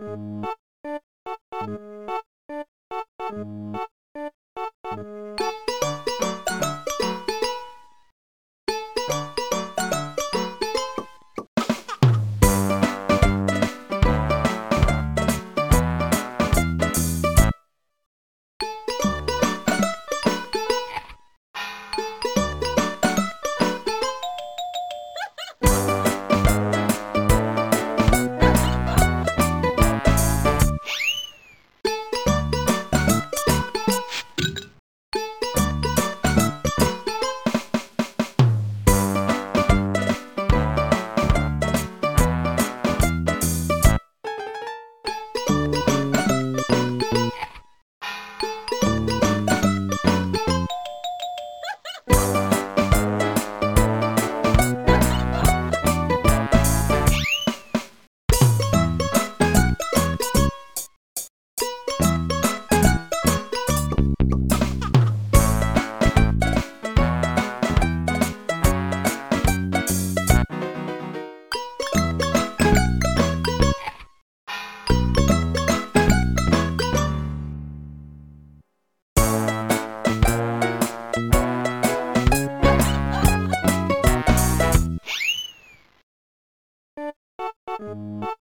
Música Música